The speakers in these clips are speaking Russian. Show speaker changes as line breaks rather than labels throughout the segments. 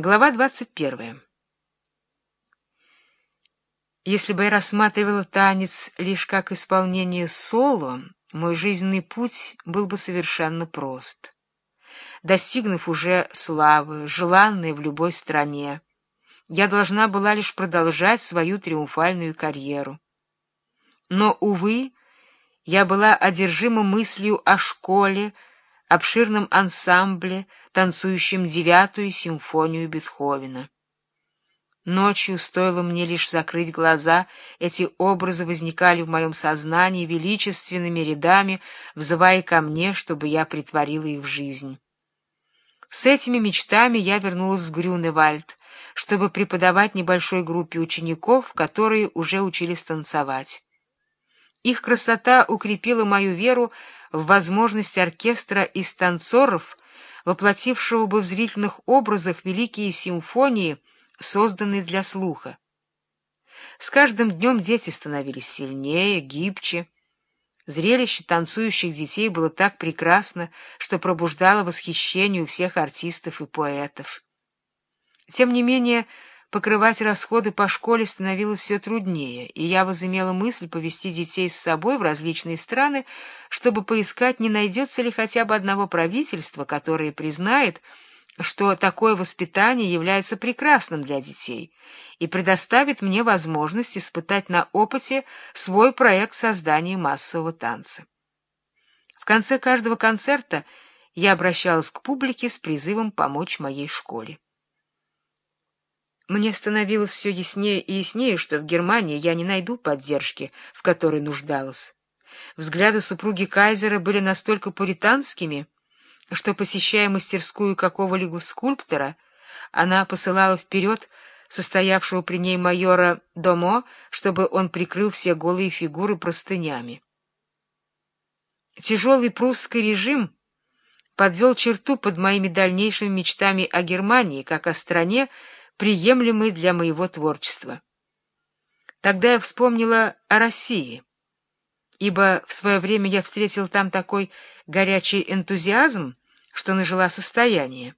Глава 21. Если бы я рассматривала танец лишь как исполнение соло, мой жизненный путь был бы совершенно прост. Достигнув уже славы, желанной в любой стране, я должна была лишь продолжать свою триумфальную карьеру. Но, увы, я была одержима мыслью о школе, обширном ансамбле, танцующем девятую симфонию Бетховена. Ночью, стоило мне лишь закрыть глаза, эти образы возникали в моем сознании величественными рядами, взывая ко мне, чтобы я притворила их в жизнь. С этими мечтами я вернулась в Грюневальд, чтобы преподавать небольшой группе учеников, которые уже учились танцевать. Их красота укрепила мою веру в возможность оркестра из танцоров, воплотившего бы в зрительных образах великие симфонии, созданные для слуха. С каждым днем дети становились сильнее, гибче. Зрелище танцующих детей было так прекрасно, что пробуждало восхищение у всех артистов и поэтов. Тем не менее, покрывать расходы по школе становилось все труднее, и я возымела мысль повести детей с собой в различные страны, чтобы поискать, не найдется ли хотя бы одного правительства, которое признает, что такое воспитание является прекрасным для детей и предоставит мне возможность испытать на опыте свой проект создания массового танца. В конце каждого концерта я обращалась к публике с призывом помочь моей школе. Мне становилось все яснее и яснее, что в Германии я не найду поддержки, в которой нуждалась. Взгляды супруги Кайзера были настолько пуританскими, что, посещая мастерскую какого-либо скульптора, она посылала вперед состоявшего при ней майора Домо, чтобы он прикрыл все голые фигуры простынями. Тяжелый прусский режим подвел черту под моими дальнейшими мечтами о Германии, как о стране, приемлемый для моего творчества. Тогда я вспомнила о России, ибо в свое время я встретил там такой горячий энтузиазм, что нажила состояние.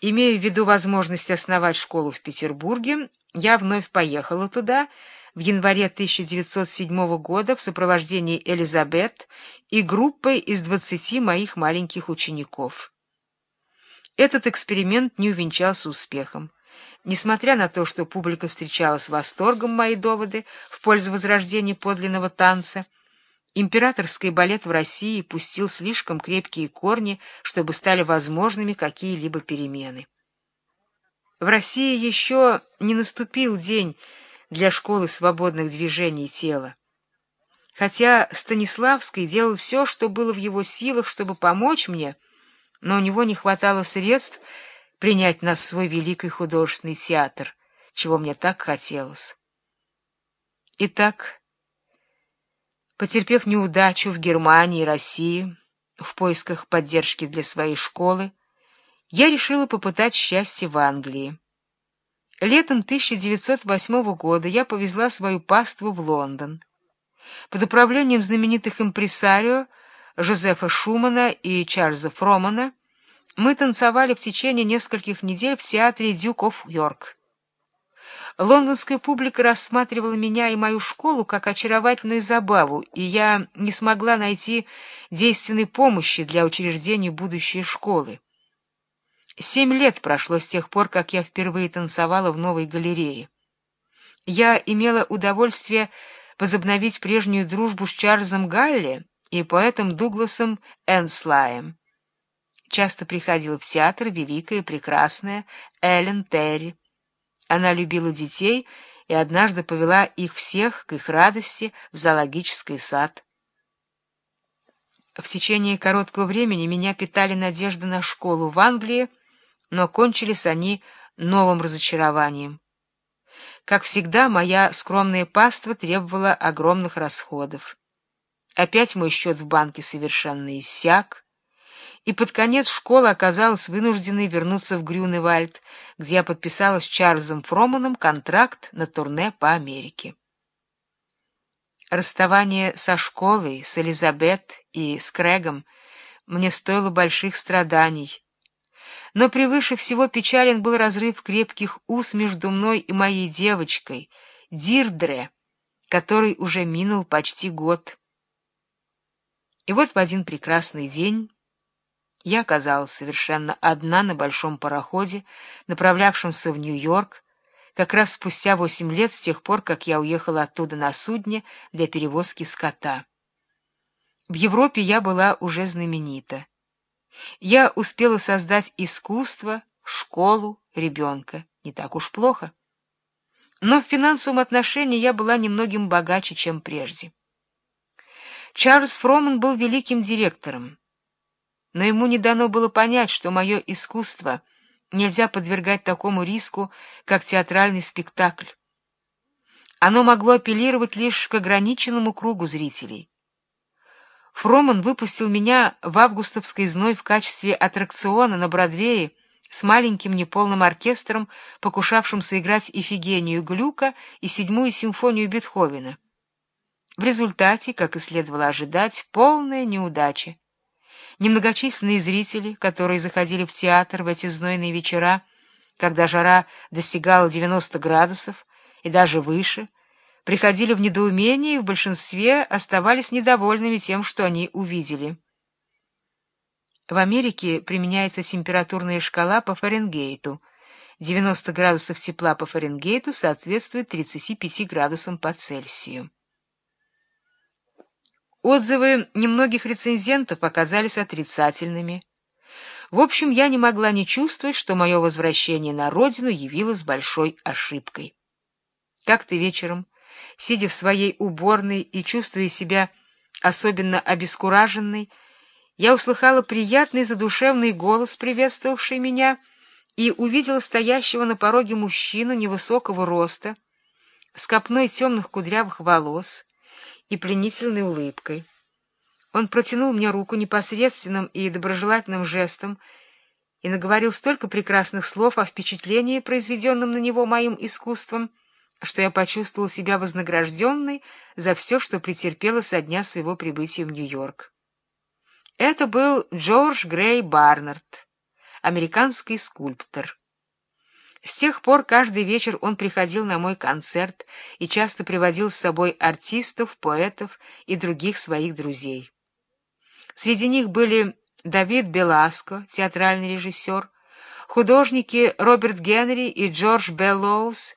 Имея в виду возможность основать школу в Петербурге, я вновь поехала туда в январе 1907 года в сопровождении Элизабет и группой из двадцати моих маленьких учеников. Этот эксперимент не увенчался успехом. Несмотря на то, что публика встречала с восторгом мои доводы в пользу возрождения подлинного танца, императорский балет в России пустил слишком крепкие корни, чтобы стали возможными какие-либо перемены. В России еще не наступил день для школы свободных движений тела. Хотя Станиславский делал все, что было в его силах, чтобы помочь мне, но у него не хватало средств, принять нас в свой великий художественный театр, чего мне так хотелось. Итак, потерпев неудачу в Германии и России в поисках поддержки для своей школы, я решила попытать счастье в Англии. Летом 1908 года я повезла свою паству в Лондон. Под управлением знаменитых импресарио Жозефа Шумана и Чарльза Фромана мы танцевали в течение нескольких недель в театре «Дюк оф Йорк». Лондонская публика рассматривала меня и мою школу как очаровательную забаву, и я не смогла найти действенной помощи для учреждения будущей школы. Семь лет прошло с тех пор, как я впервые танцевала в новой галерее. Я имела удовольствие возобновить прежнюю дружбу с Чарльзом Галли и поэтом Дугласом Энслаем часто приходила в театр великая и прекрасная Эллен Терри. Она любила детей и однажды повела их всех, к их радости, в зоологический сад. В течение короткого времени меня питали надежды на школу в Англии, но кончились они новым разочарованием. Как всегда, моя скромная паства требовала огромных расходов. Опять мой счет в банке совершенно иссяк, и под конец школа оказалась вынужденной вернуться в Грюневальд, где я подписала с Чарльзом Фроманом контракт на турне по Америке. Расставание со школой, с Элизабет и с Крэгом мне стоило больших страданий. Но превыше всего печален был разрыв крепких уз между мной и моей девочкой, Дирдре, который уже минул почти год. И вот в один прекрасный день я оказалась совершенно одна на большом пароходе, направлявшемся в Нью-Йорк, как раз спустя восемь лет с тех пор, как я уехала оттуда на судне для перевозки скота. В Европе я была уже знаменита. Я успела создать искусство, школу, ребенка. Не так уж плохо. Но в финансовом отношении я была немногим богаче, чем прежде. Чарльз Фроман был великим директором, но ему не дано было понять, что мое искусство нельзя подвергать такому риску, как театральный спектакль. Оно могло апеллировать лишь к ограниченному кругу зрителей. Фроман выпустил меня в августовской зной в качестве аттракциона на Бродвее с маленьким неполным оркестром, покушавшим сыграть Ифигению Глюка и седьмую симфонию Бетховена. В результате, как и следовало ожидать, полная неудача. Немногочисленные зрители, которые заходили в театр в эти знойные вечера, когда жара достигала 90 градусов и даже выше, приходили в недоумение и в большинстве оставались недовольными тем, что они увидели. В Америке применяется температурная шкала по Фаренгейту. 90 градусов тепла по Фаренгейту соответствует 35 градусам по Цельсию. Отзывы немногих рецензентов оказались отрицательными. В общем, я не могла не чувствовать, что мое возвращение на родину явилось большой ошибкой. Как-то вечером, сидя в своей уборной и чувствуя себя особенно обескураженной, я услыхала приятный задушевный голос, приветствовавший меня, и увидела стоящего на пороге мужчину невысокого роста, с копной темных кудрявых волос, и пленительной улыбкой. Он протянул мне руку непосредственным и доброжелательным жестом и наговорил столько прекрасных слов о впечатлении, произведенном на него моим искусством, что я почувствовал себя вознагражденной за все, что претерпела со дня своего прибытия в Нью-Йорк. Это был Джордж Грей Барнард, американский скульптор. С тех пор каждый вечер он приходил на мой концерт и часто приводил с собой артистов, поэтов и других своих друзей. Среди них были Давид Беласко, театральный режиссер, художники Роберт Генри и Джордж Беллоус,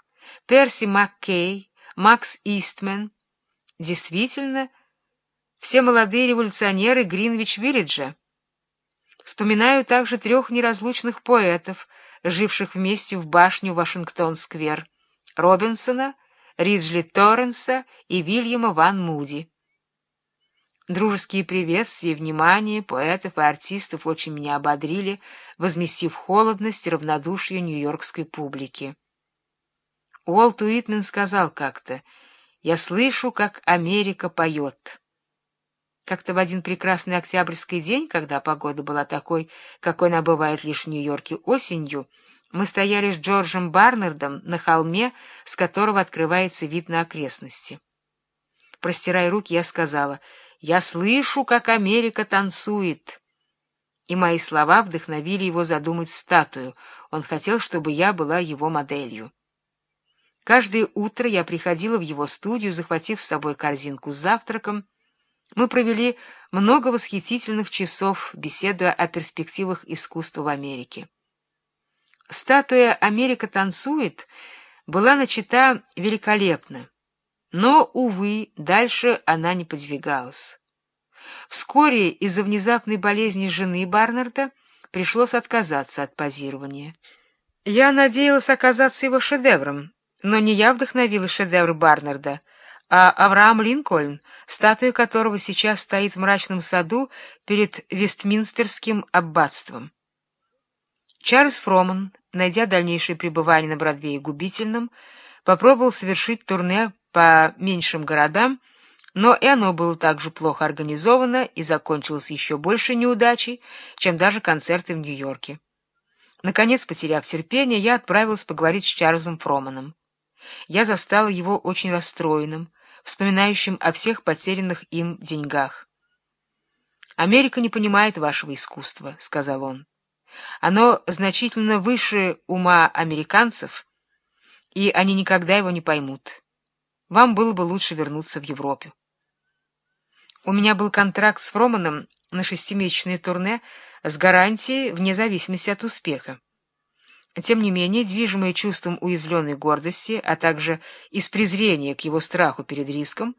Перси Маккей, Макс Истмен. Действительно, все молодые революционеры Гринвич-Виллиджа. Вспоминаю также трех неразлучных поэтов — живших вместе в башню Вашингтон-сквер, Робинсона, Риджли Торренса и Вильяма Ван Муди. Дружеские приветствия и внимание поэтов и артистов очень меня ободрили, возместив холодность и равнодушие нью-йоркской публики. Уолт Уитмен сказал как-то, «Я слышу, как Америка поет». Как-то в один прекрасный октябрьский день, когда погода была такой, какой она бывает лишь в Нью-Йорке осенью, мы стояли с Джорджем Барнардом на холме, с которого открывается вид на окрестности. Простирая руки, я сказала, «Я слышу, как Америка танцует». И мои слова вдохновили его задумать статую. Он хотел, чтобы я была его моделью. Каждое утро я приходила в его студию, захватив с собой корзинку с завтраком, мы провели много восхитительных часов, беседуя о перспективах искусства в Америке. Статуя «Америка танцует» была начата великолепно, но, увы, дальше она не подвигалась. Вскоре из-за внезапной болезни жены Барнарда пришлось отказаться от позирования. Я надеялась оказаться его шедевром, но не я вдохновила шедевр Барнарда — а Авраам Линкольн, статуя которого сейчас стоит в мрачном саду перед Вестминстерским аббатством. Чарльз Фроман, найдя дальнейшее пребывание на Бродвее губительным, попробовал совершить турне по меньшим городам, но и оно было также плохо организовано и закончилось еще больше неудачей, чем даже концерты в Нью-Йорке. Наконец, потеряв терпение, я отправилась поговорить с Чарльзом Фроманом. Я застала его очень расстроенным, вспоминающим о всех потерянных им деньгах. «Америка не понимает вашего искусства», — сказал он. Оно значительно выше ума американцев, и они никогда его не поймут. Вам было бы лучше вернуться в Европу. У меня был контракт с Фроманом на шестимесячное турне с гарантией вне зависимости от успеха. Тем не менее, движимые чувством уязвленной гордости, а также из презрения к его страху перед риском,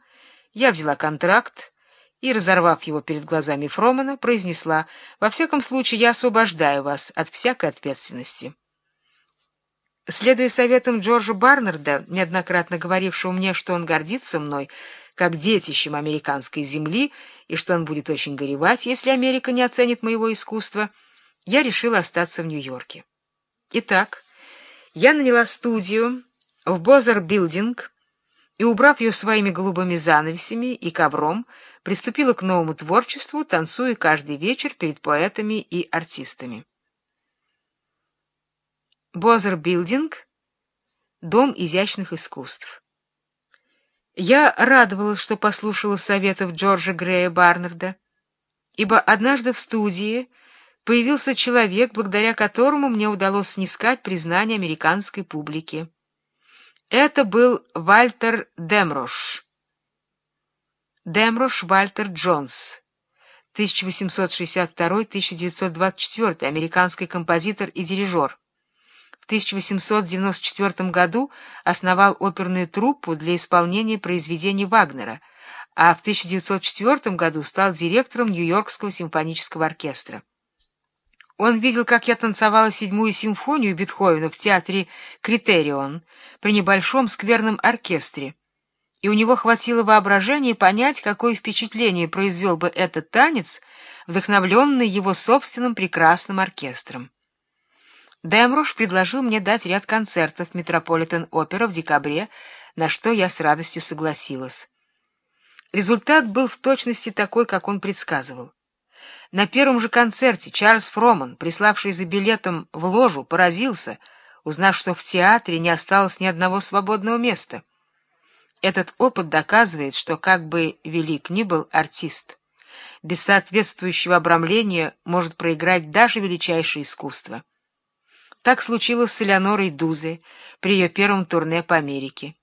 я взяла контракт и, разорвав его перед глазами Фромана, произнесла «Во всяком случае, я освобождаю вас от всякой ответственности». Следуя советам Джорджа Барнарда, неоднократно говорившего мне, что он гордится мной, как детищем американской земли, и что он будет очень горевать, если Америка не оценит моего искусства, я решила остаться в Нью-Йорке. Итак, я наняла студию в Бозер Билдинг и, убрав ее своими голубыми занавесями и ковром, приступила к новому творчеству, танцуя каждый вечер перед поэтами и артистами. Бозер Билдинг — Дом изящных искусств. Я радовалась, что послушала советов Джорджа Грея Барнарда, ибо однажды в студии появился человек, благодаря которому мне удалось снискать признание американской публики. Это был Вальтер Демрош. Демрош Вальтер Джонс, 1862-1924, американский композитор и дирижер. В 1894 году основал оперную труппу для исполнения произведений Вагнера, а в 1904 году стал директором Нью-Йоркского симфонического оркестра. Он видел, как я танцевала седьмую симфонию Бетховена в театре «Критерион» при небольшом скверном оркестре, и у него хватило воображения понять, какое впечатление произвел бы этот танец, вдохновленный его собственным прекрасным оркестром. Демруш предложил мне дать ряд концертов Метрополитен-опера в декабре, на что я с радостью согласилась. Результат был в точности такой, как он предсказывал. На первом же концерте Чарльз Фроман, приславший за билетом в ложу, поразился, узнав, что в театре не осталось ни одного свободного места. Этот опыт доказывает, что как бы велик ни был артист, без соответствующего обрамления может проиграть даже величайшее искусство. Так случилось с Элеонорой Дузе при ее первом турне по Америке.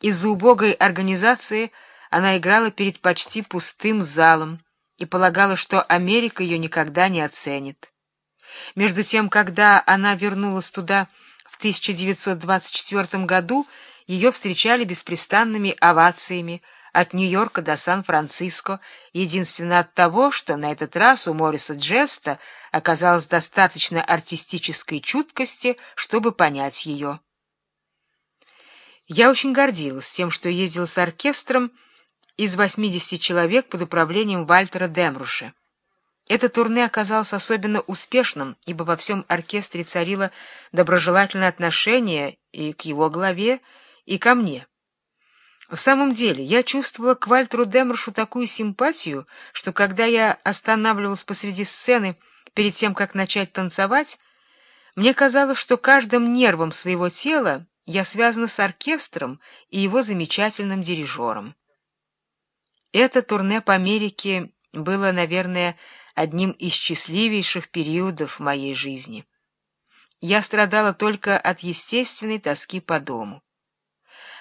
Из-за убогой организации она играла перед почти пустым залом и полагала, что Америка ее никогда не оценит. Между тем, когда она вернулась туда в 1924 году, ее встречали беспрестанными овациями, от Нью-Йорка до Сан-Франциско, единственно от того, что на этот раз у Мориса Джеста оказалось достаточно артистической чуткости, чтобы понять ее. Я очень гордилась тем, что ездил с оркестром из 80 человек под управлением Вальтера Демруша. Это турне оказалось особенно успешным, ибо во всем оркестре царило доброжелательное отношение и к его главе, и ко мне. В самом деле, я чувствовала к Вальтеру Демрушу такую симпатию, что когда я останавливалась посреди сцены перед тем, как начать танцевать, мне казалось, что каждым нервом своего тела я связана с оркестром и его замечательным дирижером. Это турне по Америке было, наверное, одним из счастливейших периодов моей жизни. Я страдала только от естественной тоски по дому.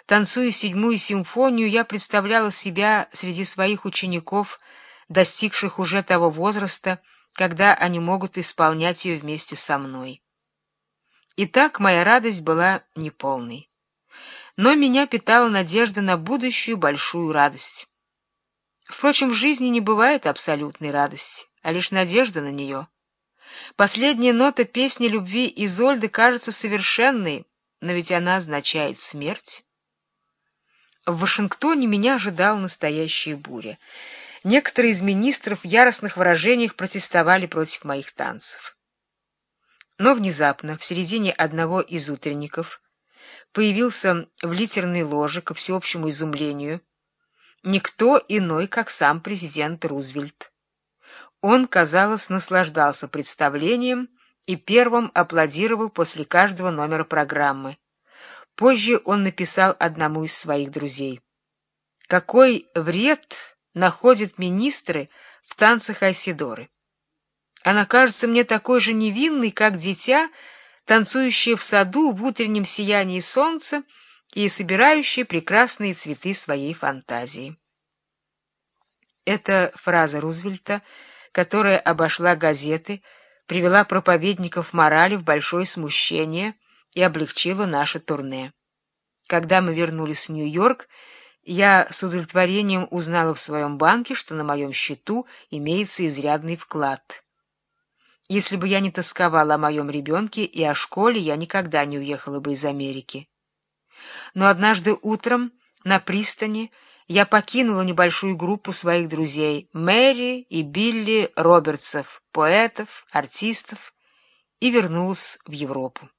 Танцуя седьмую симфонию, я представляла себя среди своих учеников, достигших уже того возраста, когда они могут исполнять ее вместе со мной. И так моя радость была неполной. Но меня питала надежда на будущую большую радость. Впрочем, в жизни не бывает абсолютной радости, а лишь надежда на нее. Последняя нота песни любви Изольды кажется совершенной, но ведь она означает смерть. В Вашингтоне меня ожидала настоящая буря. Некоторые из министров в яростных выражениях протестовали против моих танцев. Но внезапно, в середине одного из утренников, появился в литерной ложе, ко всеобщему изумлению, никто иной, как сам президент Рузвельт. Он, казалось, наслаждался представлением и первым аплодировал после каждого номера программы. Позже он написал одному из своих друзей. «Какой вред находят министры в танцах Айсидоры?» Она кажется мне такой же невинной, как дитя, танцующее в саду в утреннем сиянии солнца и собирающее прекрасные цветы своей фантазии. Эта фраза Рузвельта, которая обошла газеты, привела проповедников морали в большое смущение и облегчила наше турне. Когда мы вернулись в Нью-Йорк, я с удовлетворением узнала в своем банке, что на моем счету имеется изрядный вклад. Если бы я не тосковала о моем ребенке и о школе, я никогда не уехала бы из Америки. Но однажды утром на пристани я покинула небольшую группу своих друзей Мэри и Билли Робертсов, поэтов, артистов, и вернулась в Европу.